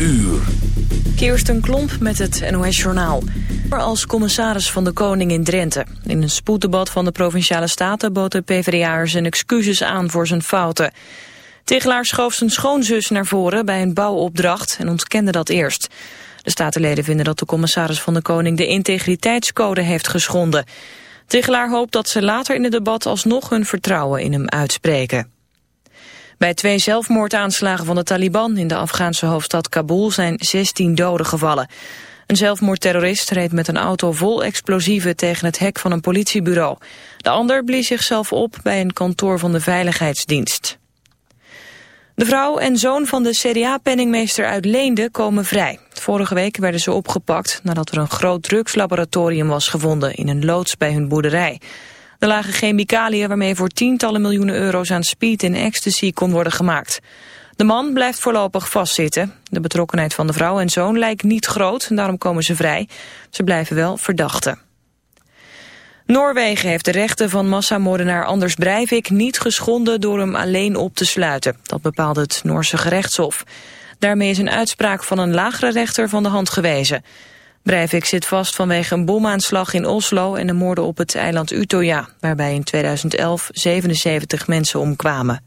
uur. Kirsten Klomp met het NOS-journaal. Als commissaris van de Koning in Drenthe. In een spoeddebat van de Provinciale Staten bood de PvdA zijn excuses aan voor zijn fouten. Tegelaar schoof zijn schoonzus naar voren bij een bouwopdracht en ontkende dat eerst. De statenleden vinden dat de commissaris van de Koning de integriteitscode heeft geschonden. Tegelaar hoopt dat ze later in het debat alsnog hun vertrouwen in hem uitspreken. Bij twee zelfmoordaanslagen van de Taliban in de Afghaanse hoofdstad Kabul zijn 16 doden gevallen. Een zelfmoordterrorist reed met een auto vol explosieven tegen het hek van een politiebureau. De ander blies zichzelf op bij een kantoor van de Veiligheidsdienst. De vrouw en zoon van de CDA-penningmeester uit Leende komen vrij. Vorige week werden ze opgepakt nadat er een groot drugslaboratorium was gevonden in een loods bij hun boerderij. Er lagen chemicaliën waarmee voor tientallen miljoenen euro's aan speed en ecstasy kon worden gemaakt. De man blijft voorlopig vastzitten. De betrokkenheid van de vrouw en zoon lijkt niet groot en daarom komen ze vrij. Ze blijven wel verdachten. Noorwegen heeft de rechten van massamoordenaar Anders Breivik niet geschonden door hem alleen op te sluiten. Dat bepaalde het Noorse gerechtshof. Daarmee is een uitspraak van een lagere rechter van de hand gewezen. Breivik zit vast vanwege een bomaanslag in Oslo en de moorden op het eiland Utøya, waarbij in 2011 77 mensen omkwamen.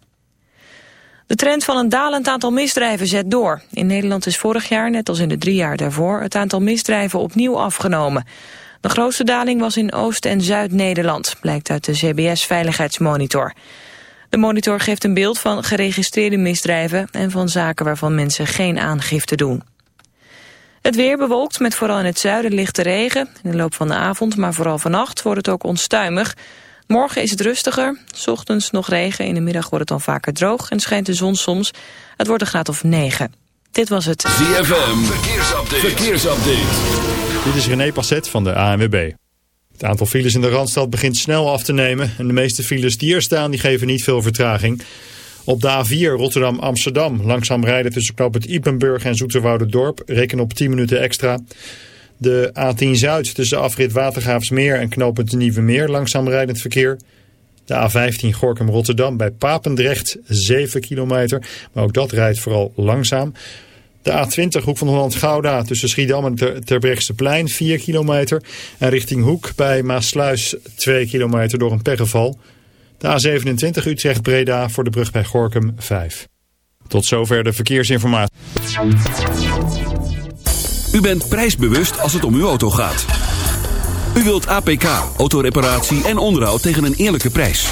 De trend van een dalend aantal misdrijven zet door. In Nederland is vorig jaar, net als in de drie jaar daarvoor, het aantal misdrijven opnieuw afgenomen. De grootste daling was in Oost- en Zuid-Nederland, blijkt uit de CBS Veiligheidsmonitor. De monitor geeft een beeld van geregistreerde misdrijven en van zaken waarvan mensen geen aangifte doen. Het weer bewolkt met vooral in het zuiden lichte regen. In de loop van de avond, maar vooral vannacht, wordt het ook onstuimig. Morgen is het rustiger. S ochtends nog regen. In de middag wordt het dan vaker droog en schijnt de zon soms. Het wordt een graad of 9. Dit was het. ZFM, verkeersupdate. verkeersupdate. Dit is René Passet van de ANWB. Het aantal files in de Randstad begint snel af te nemen. En de meeste files die er staan, die geven niet veel vertraging. Op de A4 Rotterdam-Amsterdam langzaam rijden tussen knoop het Ipenburg en Dorp. Reken op 10 minuten extra. De A10 Zuid tussen afrit Watergraafsmeer en knooppunt Nieuwe Meer langzaam rijdend verkeer. De A15 Gorkum-Rotterdam bij Papendrecht 7 kilometer, maar ook dat rijdt vooral langzaam. De A20 Hoek van Holland-Gouda tussen Schiedam en Terbrechtseplein 4 kilometer. En richting Hoek bij Maasluis 2 kilometer door een pechgeval. De A27 Utrecht-Breda voor de brug bij Gorkum 5. Tot zover de verkeersinformatie. U bent prijsbewust als het om uw auto gaat. U wilt APK, autoreparatie en onderhoud tegen een eerlijke prijs.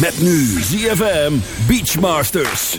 Met nu ZFM Beachmasters.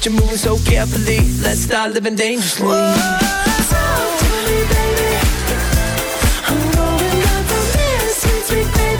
but you're moving so carefully. Let's start living dangerously. Whoa, so tell me, baby, I'm going up on this. Sweet, baby.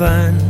Van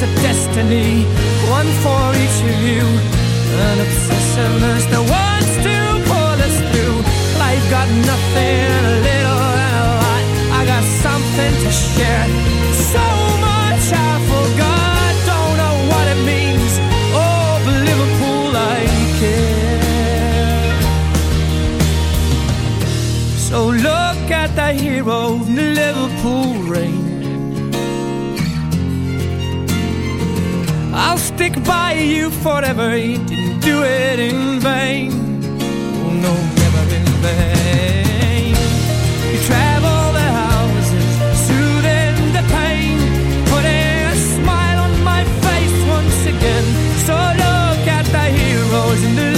There's a destiny, one for each of you, an obsessiveness that wants to pull us through. Life got nothing, a little and a lot. I got something to share. Stick by you forever. He didn't do it in vain. Oh no, never in vain. You travel the houses, soothing the pain, putting a smile on my face once again. So look at the heroes in the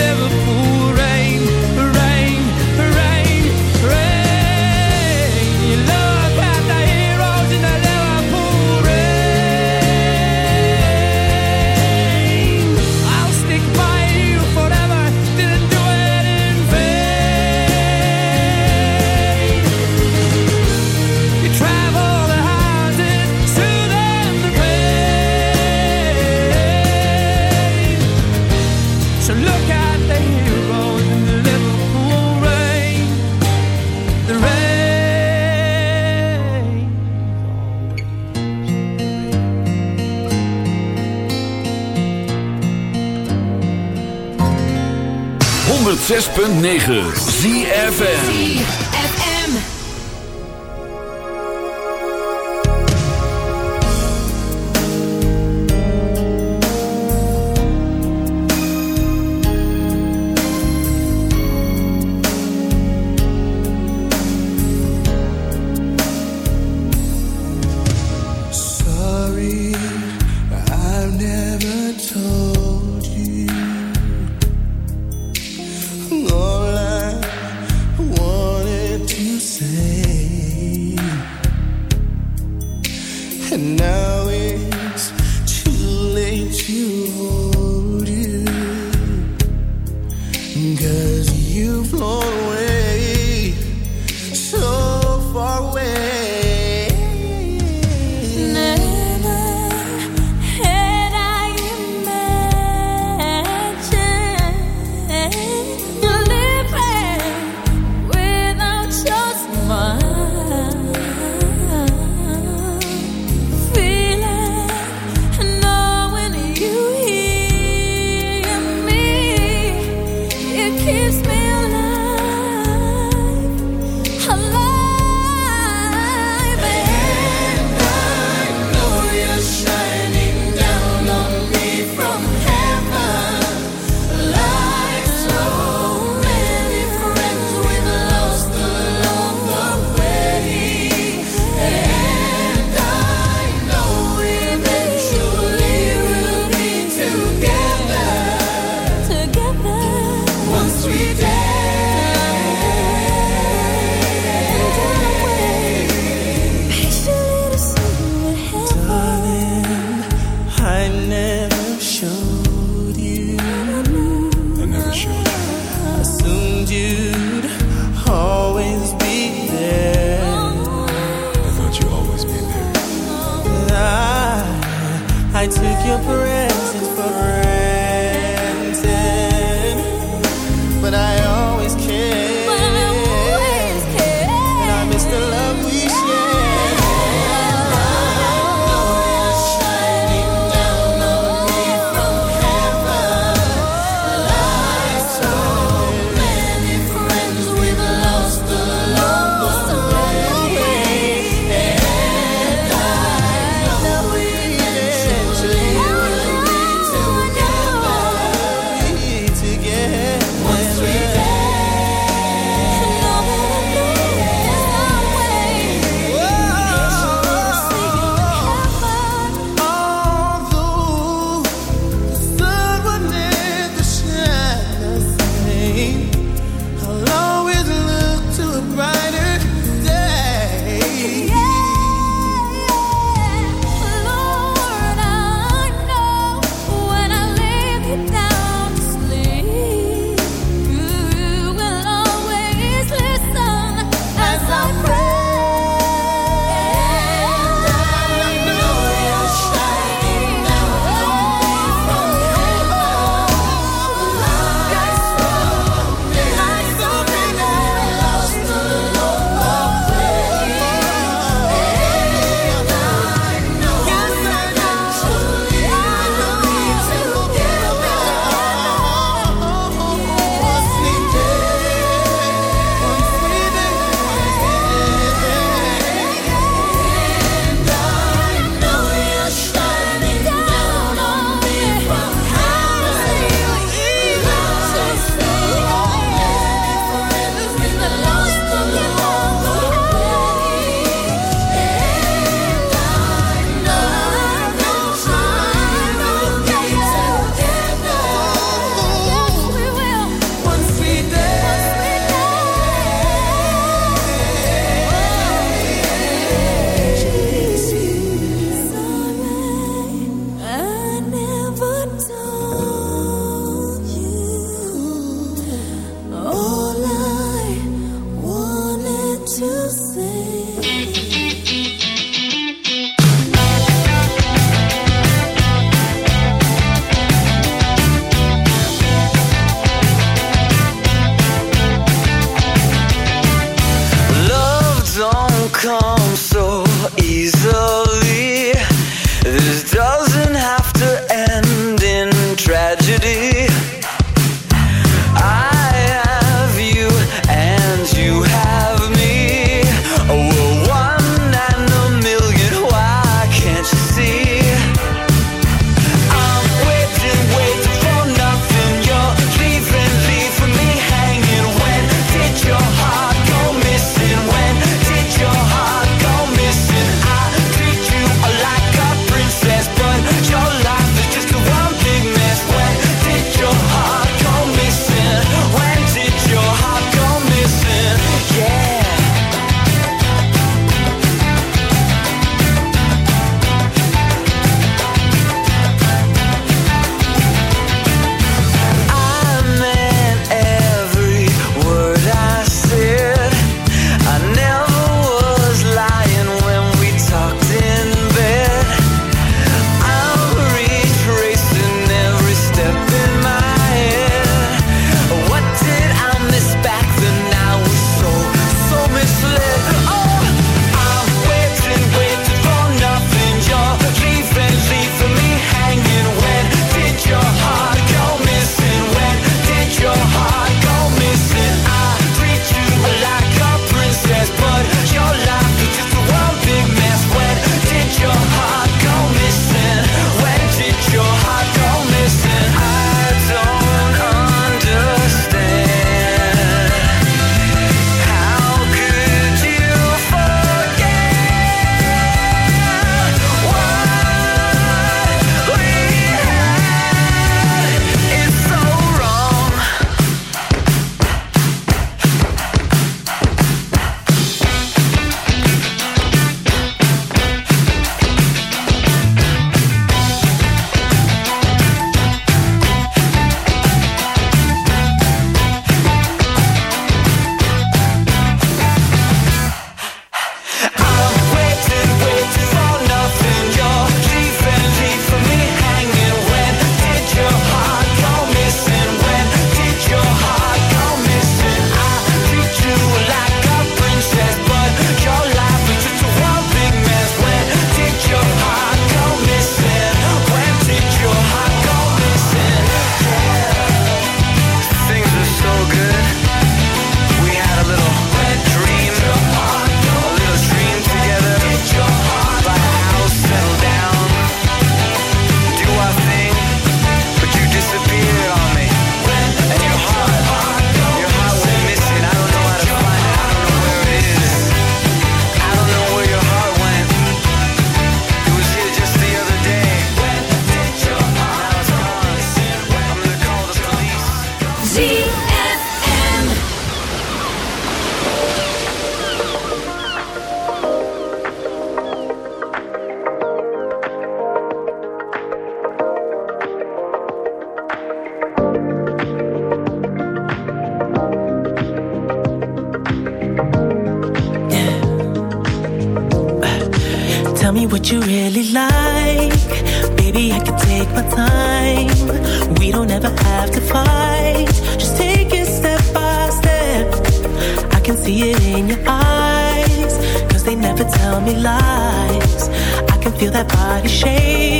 Feel that body shake.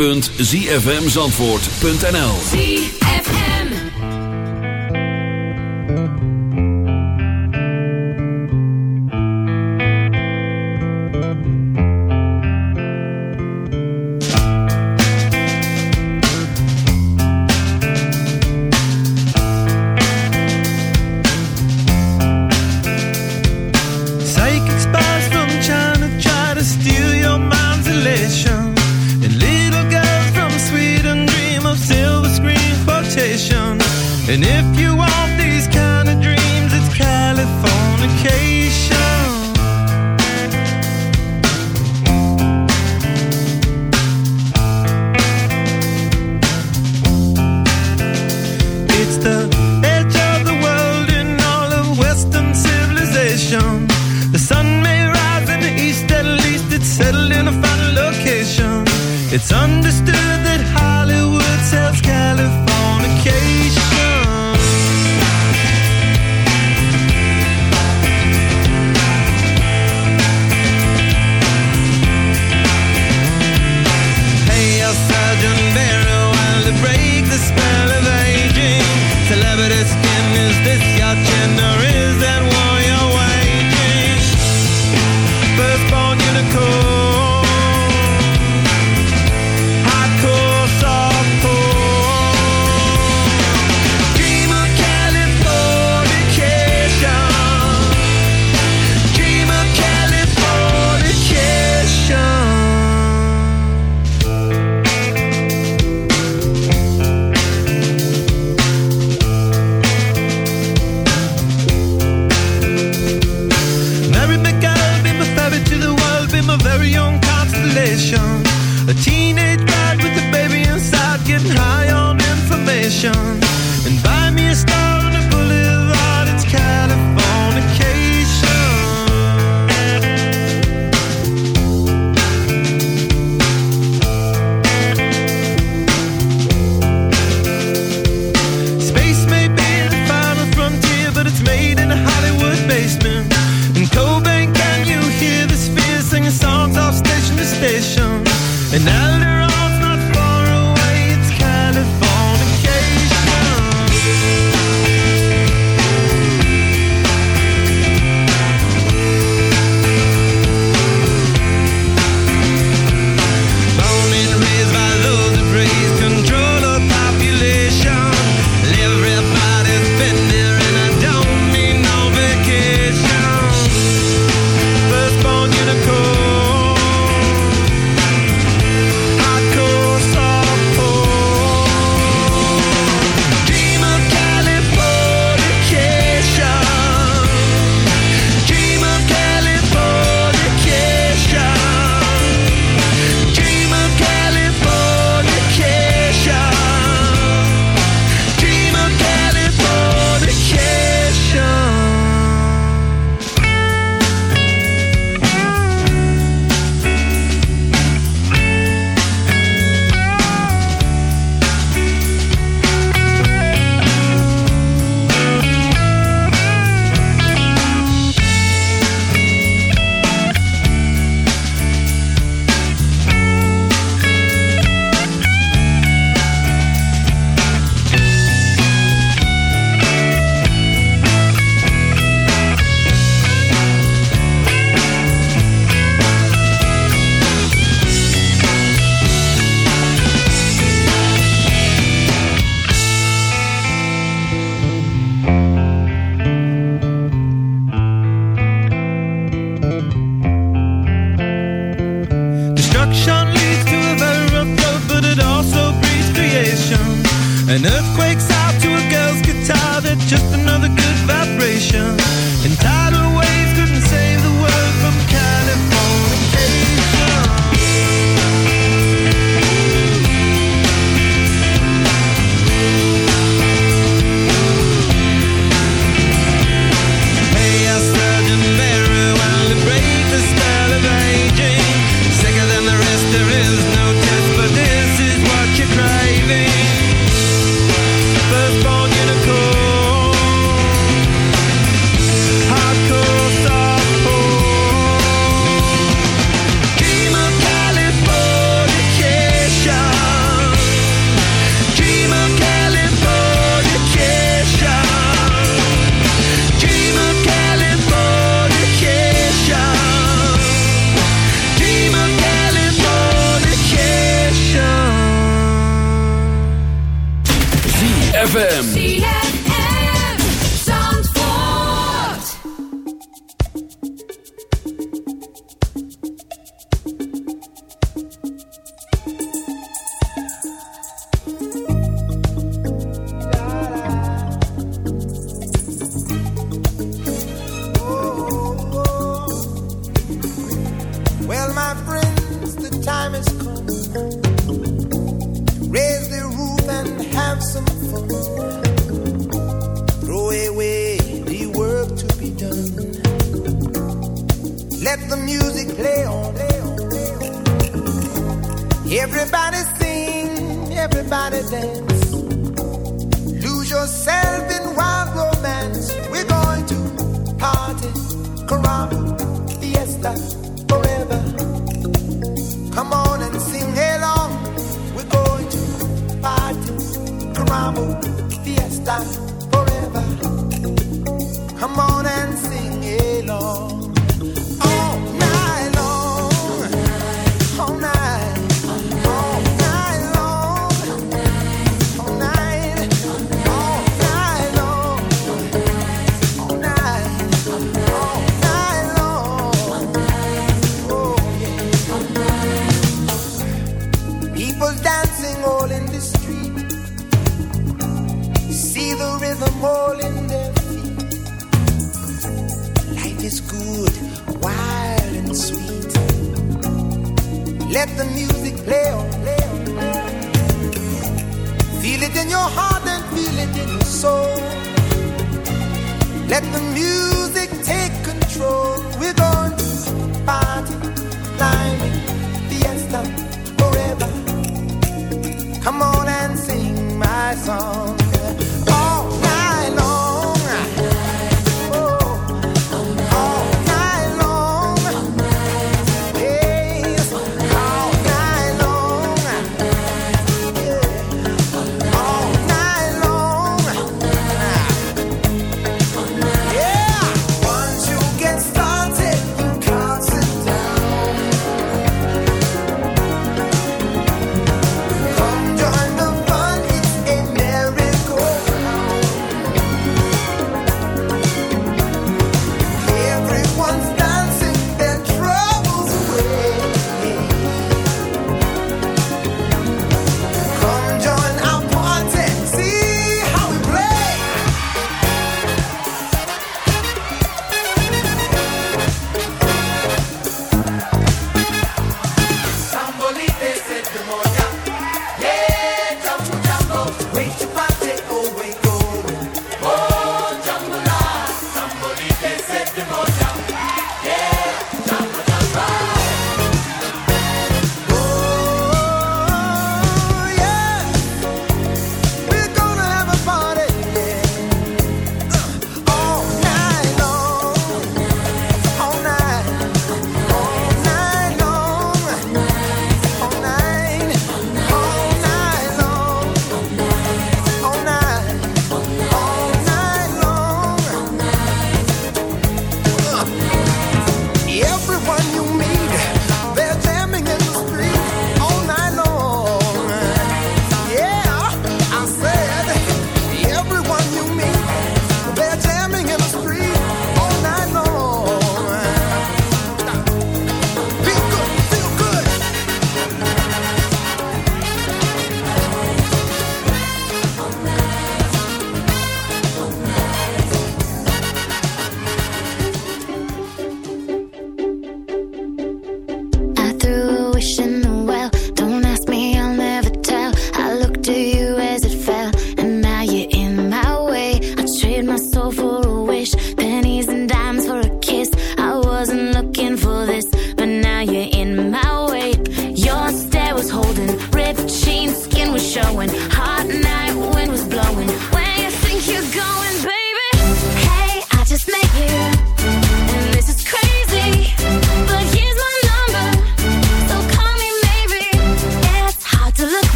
www.zfmzandvoort.nl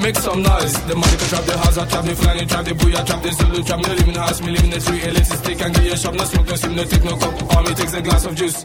Make some noise. The money can trap the house, I trap the flying trap the booyah, trap the Zulu trap. No living house, me living in the street. Elitist stick and get your shop, no smoke, no steam, no take no cup. All me takes a glass of juice.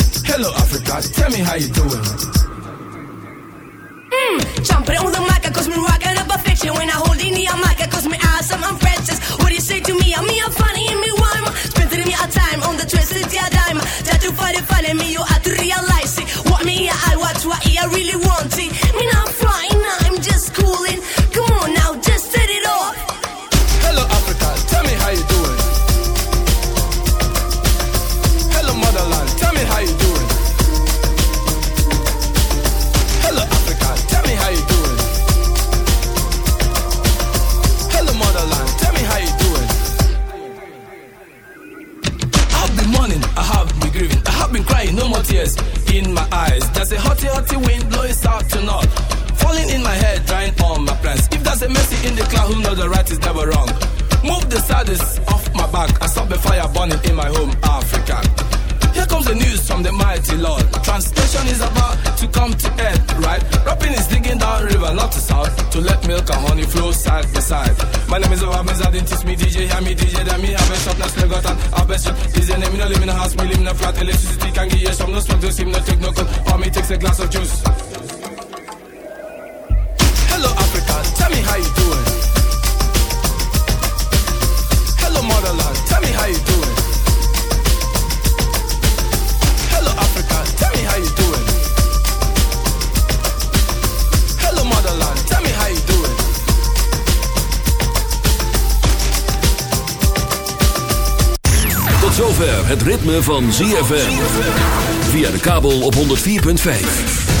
Hello, Africa, tell me how you doing. Mmm, jumping on the mic, cause me rocking up a fiction. When I hold in the mic, cause me awesome, I'm precious. What do you say to me? I'm me, I'm funny, and me rhyme. Spending me a time on the twisted yeah dime. That you find it funny, me, you have to realize it. What me, I watch, what I really want it. To north, falling in my head, drying all my plans. If there's a mercy in the cloud, who knows the right is never wrong. Move the saddest off my back and stop the fire burning in my home, Africa. Here comes the news from the mighty Lord. Translation is about to come to end, right? Rapping is digging down river, not to south, to let milk and honey flow side by side. My name is Obamiz, I didn't teach me DJ, hear me DJ, then me have a shop, now slave got and have a shop. DJ name, me no live in a house, me live in a flat, electricity can give you some, no smoke, no steam, no take no cold, or me takes a glass of juice. Tell me how you doing. Hello motherland, tell me how you doing. Hello Africa, tell me how you doing. Hello motherland, tell me how you doing. Tot zover het ritme van ZFM. Via de kabel op 104.5.